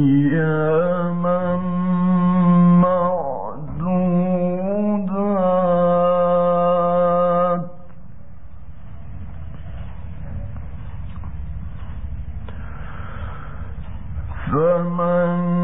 أياما فمن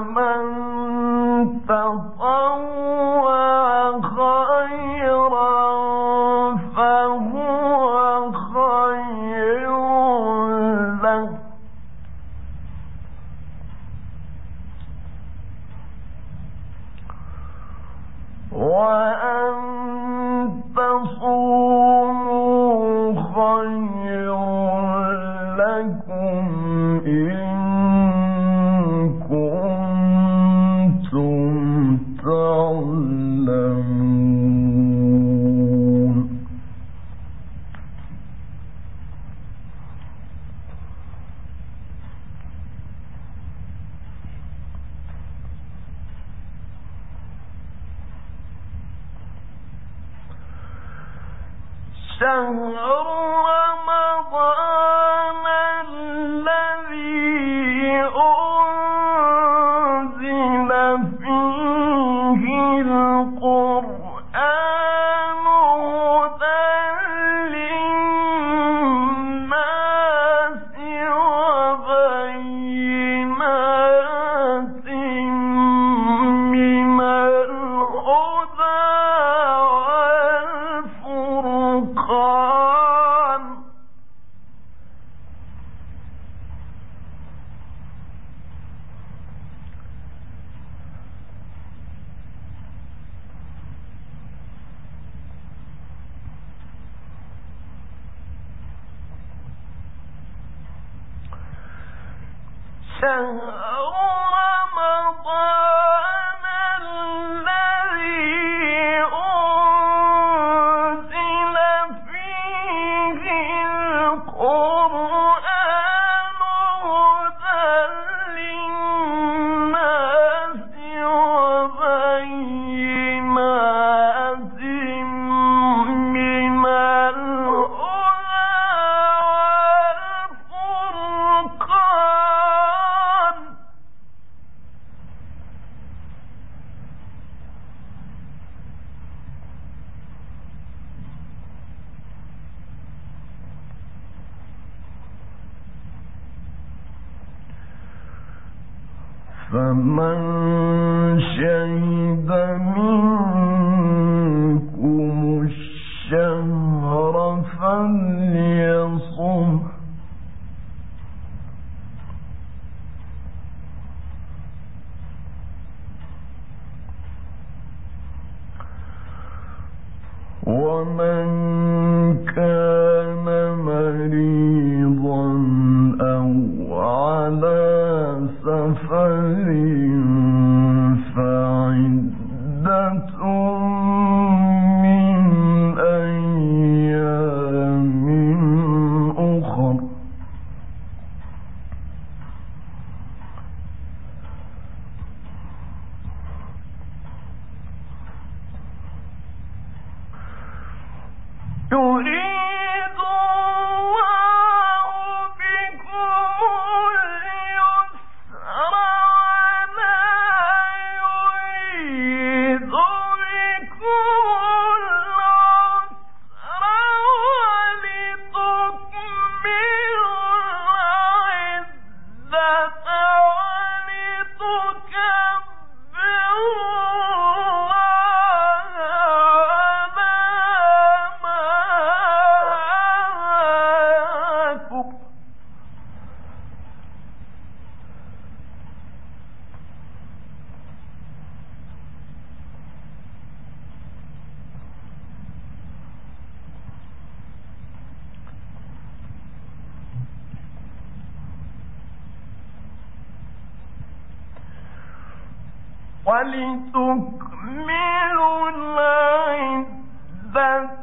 من الشهر 生。فمن شهد تريد ولتكملوا العدة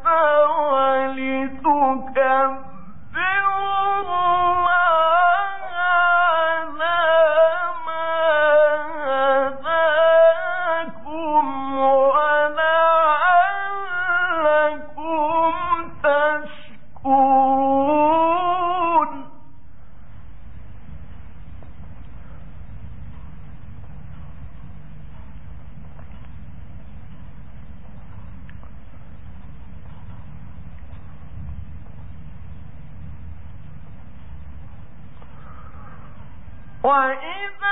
أجيب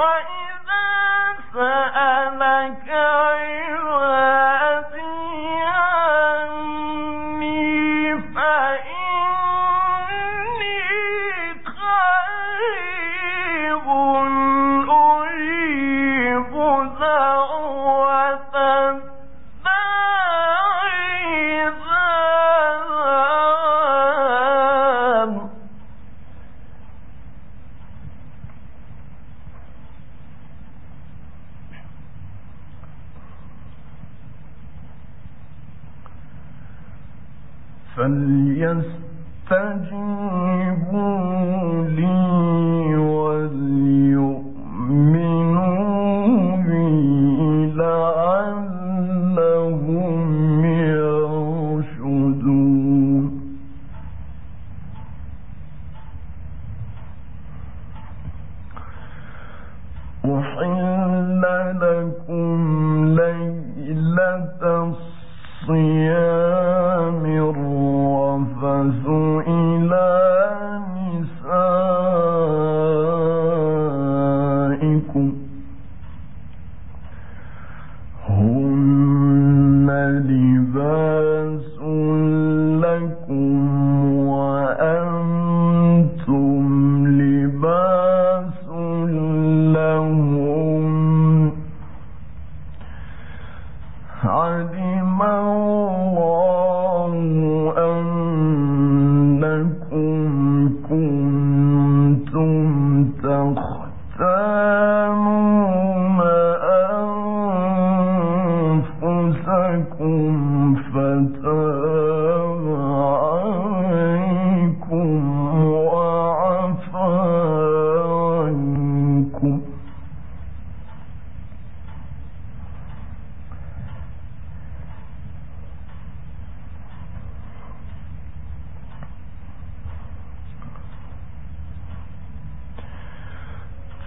وإذا سألك فليستجيبوا Concord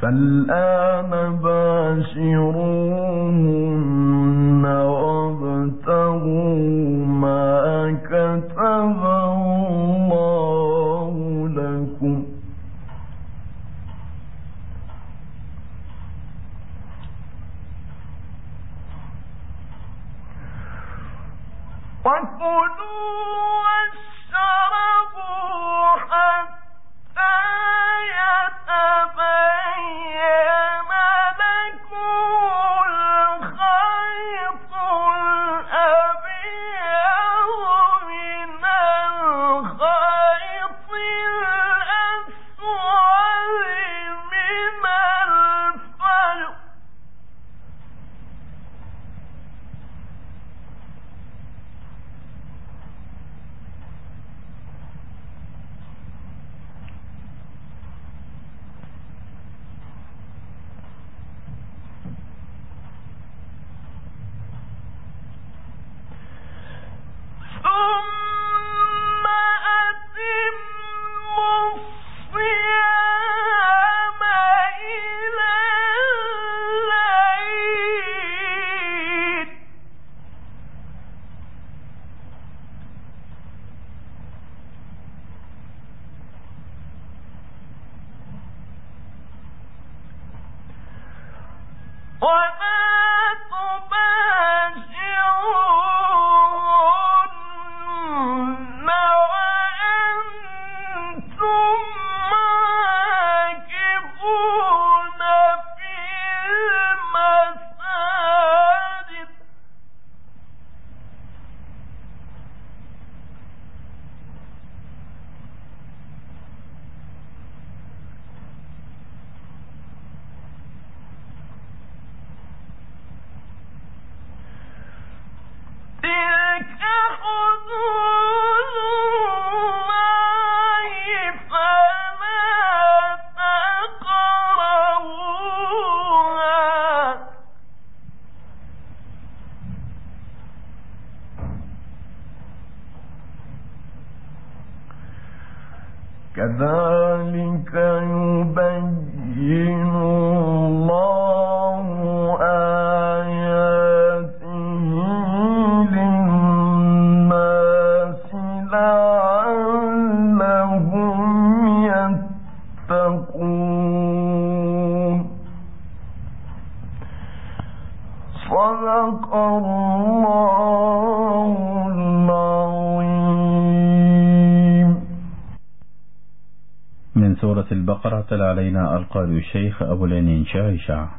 فالآن باشروهن وابتغوا ما كتب الله لكم. وكلوا القارئ الشيخ أبو العنين شاهشة